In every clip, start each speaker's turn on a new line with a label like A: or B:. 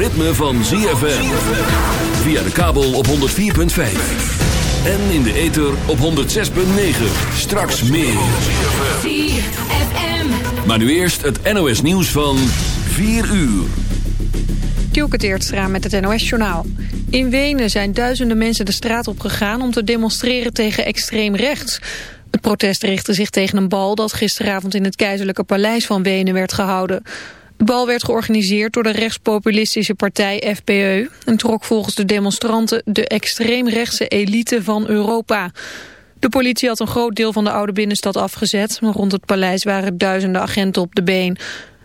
A: ritme van ZFM. Via de kabel op 104.5. En in de ether op 106.9. Straks meer.
B: ZFM.
A: Maar nu eerst het NOS nieuws van 4 uur.
C: Tjoeke Teertstra met het NOS-journaal. In Wenen zijn duizenden mensen de straat op gegaan om te demonstreren tegen extreem rechts. Het protest richtte zich tegen een bal dat gisteravond in het keizerlijke paleis van Wenen werd gehouden. De bal werd georganiseerd door de rechtspopulistische partij FPE en trok volgens de demonstranten de extreemrechtse elite van Europa. De politie had een groot deel van de oude binnenstad afgezet. Rond het paleis waren duizenden agenten op de been.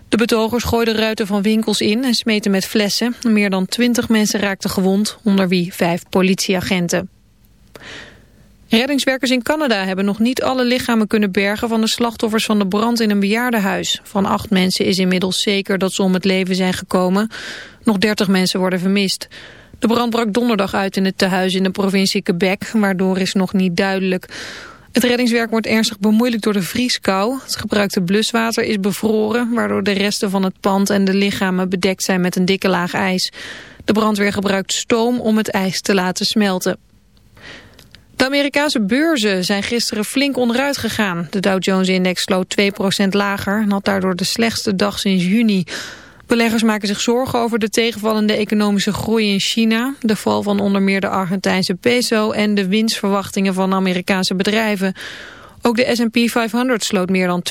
C: De betogers gooiden ruiten van winkels in en smeten met flessen. Meer dan twintig mensen raakten gewond, onder wie vijf politieagenten. Reddingswerkers in Canada hebben nog niet alle lichamen kunnen bergen van de slachtoffers van de brand in een bejaardenhuis. Van acht mensen is inmiddels zeker dat ze om het leven zijn gekomen. Nog dertig mensen worden vermist. De brand brak donderdag uit in het tehuis in de provincie Quebec, waardoor is nog niet duidelijk. Het reddingswerk wordt ernstig bemoeilijkt door de vrieskou. Het gebruikte bluswater is bevroren, waardoor de resten van het pand en de lichamen bedekt zijn met een dikke laag ijs. De brandweer gebruikt stoom om het ijs te laten smelten. De Amerikaanse beurzen zijn gisteren flink onderuit gegaan. De Dow Jones-index sloot 2% lager en had daardoor de slechtste dag sinds juni. Beleggers maken zich zorgen over de tegenvallende economische groei in China, de val van onder meer de Argentijnse peso en de winstverwachtingen van Amerikaanse bedrijven. Ook de S&P 500 sloot meer dan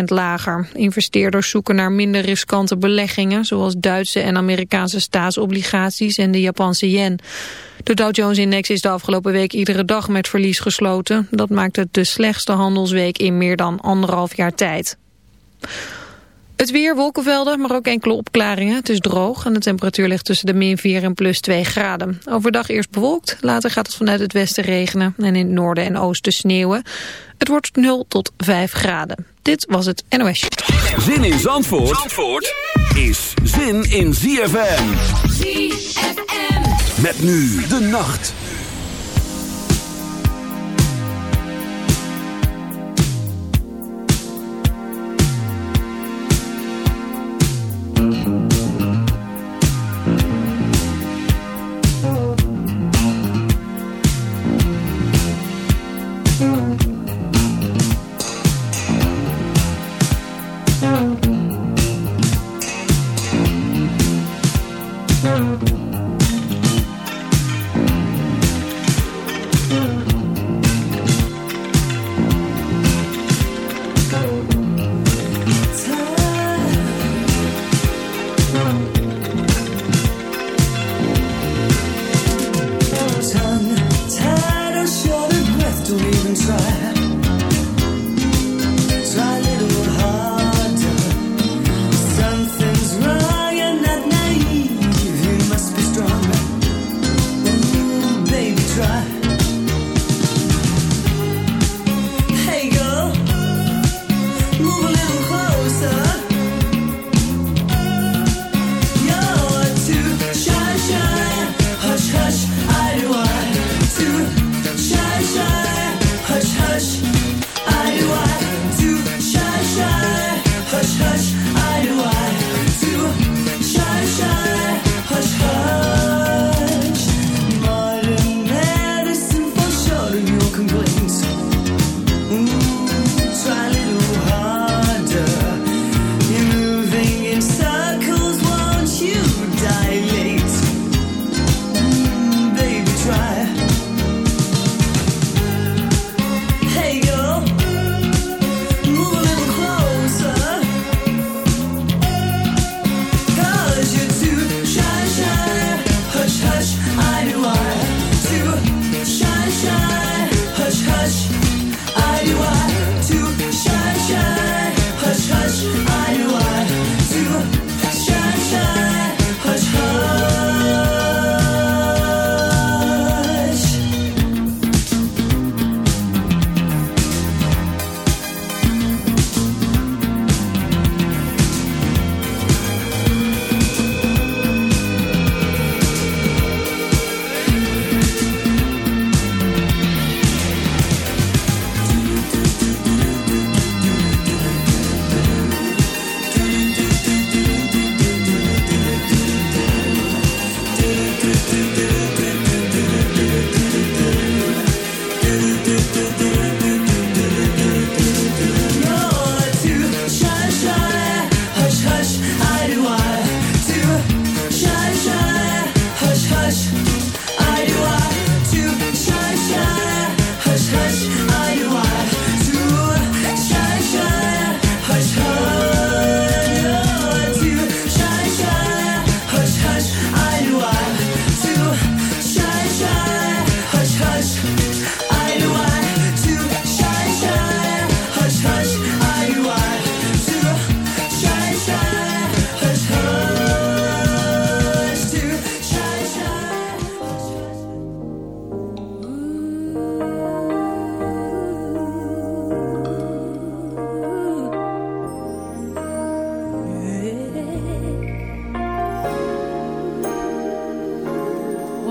C: 2% lager. Investeerders zoeken naar minder riskante beleggingen... zoals Duitse en Amerikaanse staatsobligaties en de Japanse yen. De Dow Jones-index is de afgelopen week iedere dag met verlies gesloten. Dat maakt het de slechtste handelsweek in meer dan anderhalf jaar tijd. Het weer, wolkenvelden, maar ook enkele opklaringen. Het is droog en de temperatuur ligt tussen de min 4 en plus 2 graden. Overdag eerst bewolkt, later gaat het vanuit het westen regenen... en in het noorden en oosten sneeuwen. Het wordt 0 tot 5 graden. Dit was het NOS.
A: Zin in Zandvoort, Zandvoort is zin in ZFM.
B: ZFM.
A: Met nu de nacht.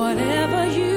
D: whatever you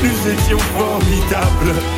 B: Nous étions formidables.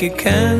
E: like it can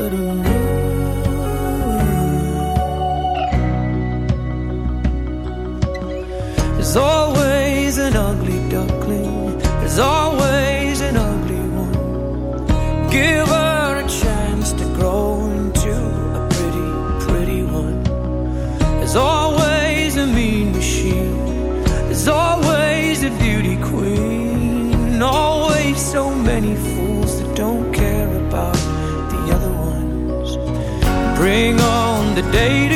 E: But day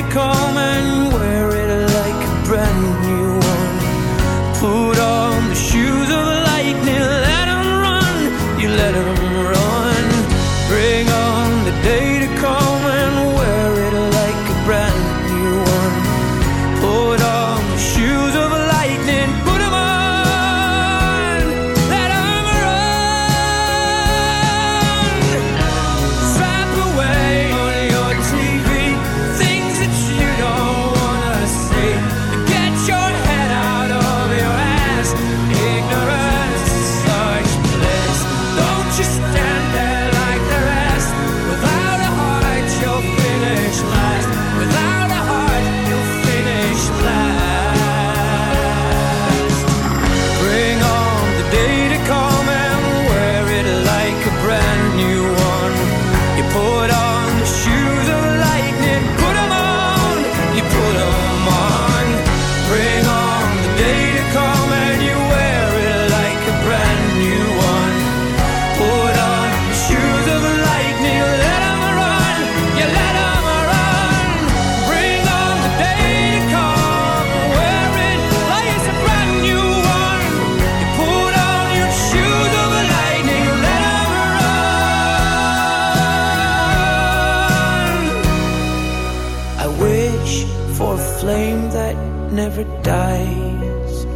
E: it dies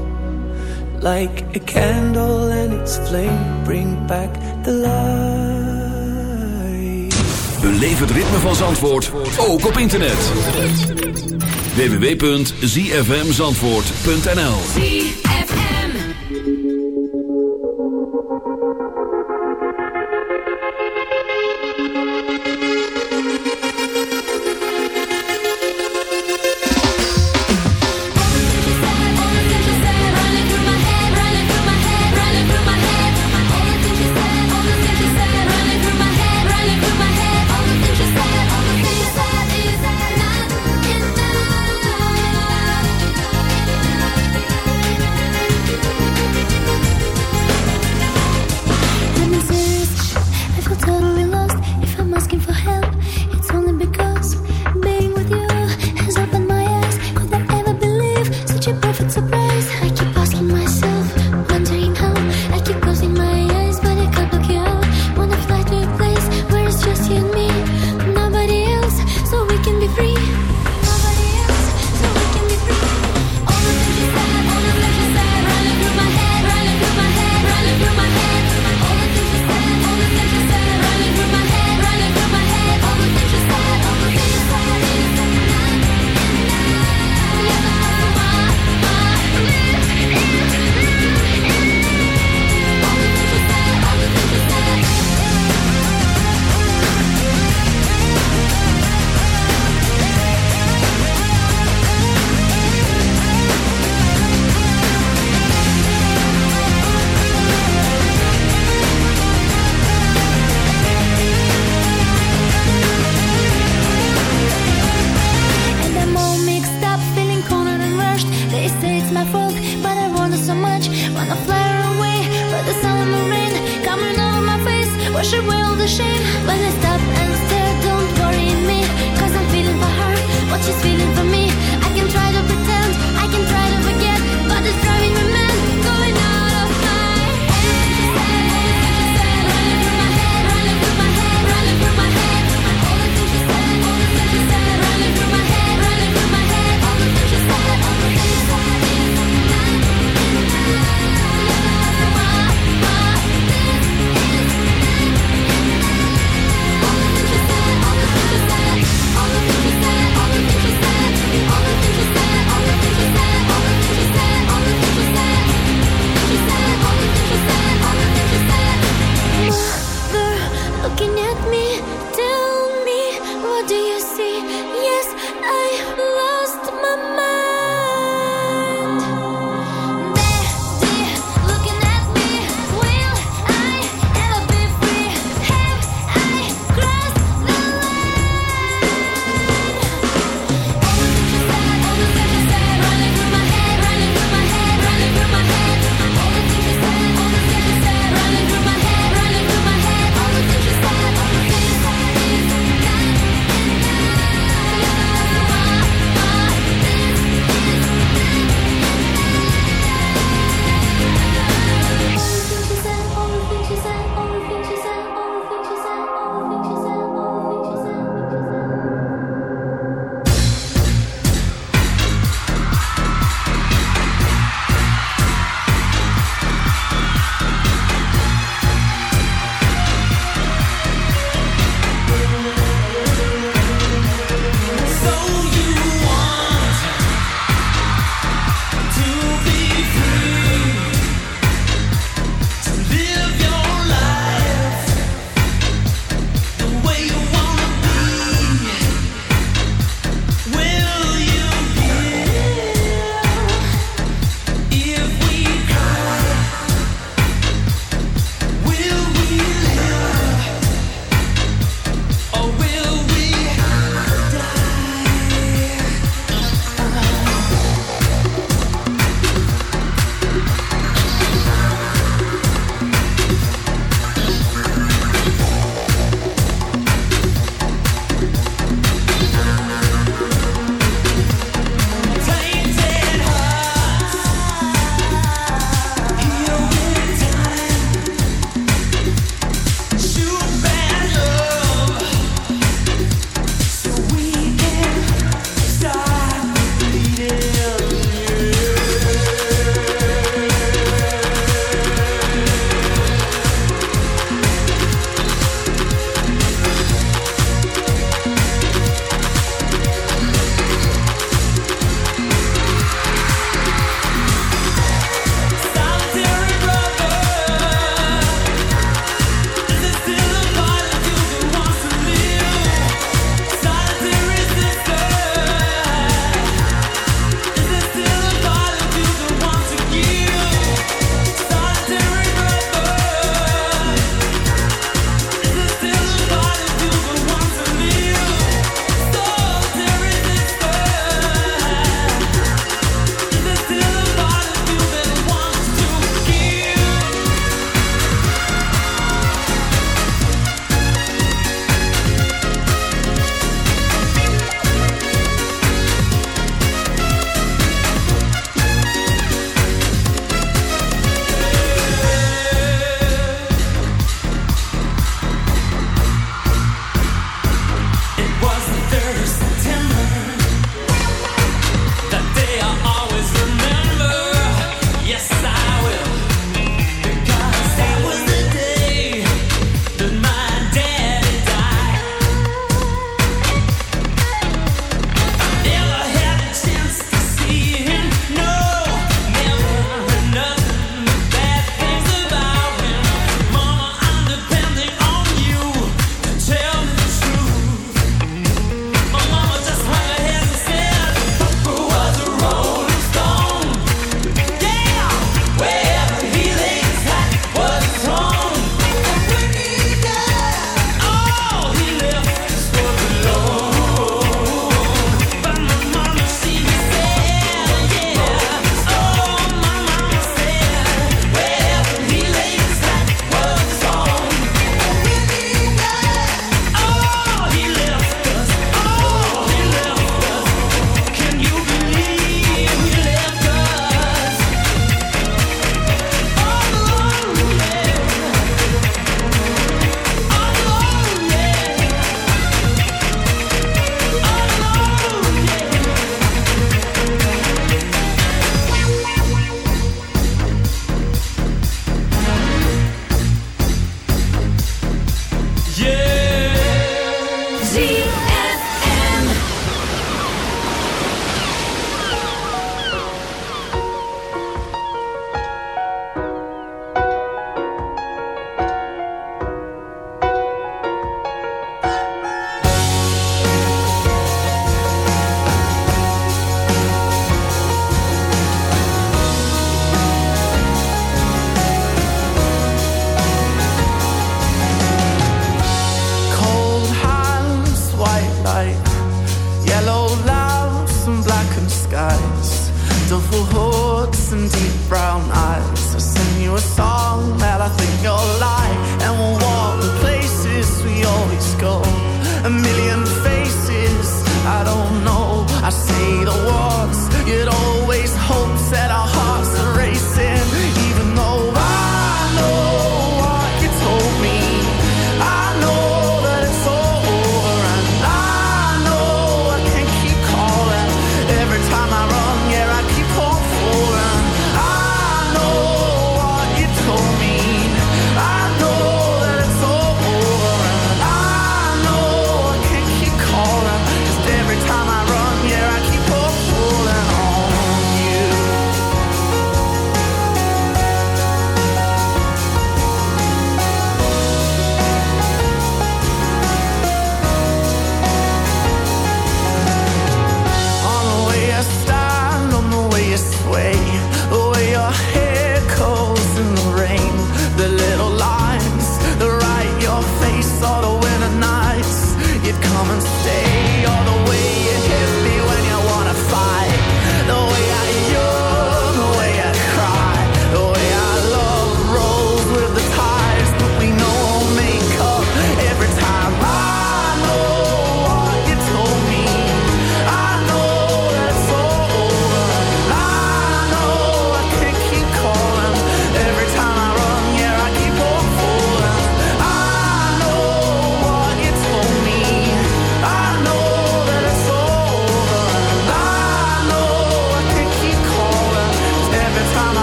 E: Like a candle and its flame bring back the light.
A: Beleef het ritme van Zandvoort, ook op internet. www.zfmzandvoort.nl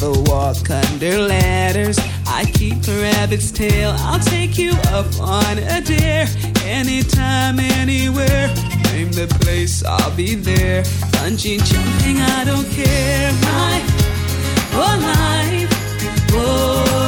F: Never walk under ladders. I keep a rabbit's tail. I'll take you up on a dare. Anytime, anywhere. Name the place, I'll be there. Bungee jumping, I don't care. My whole life, oh, oh.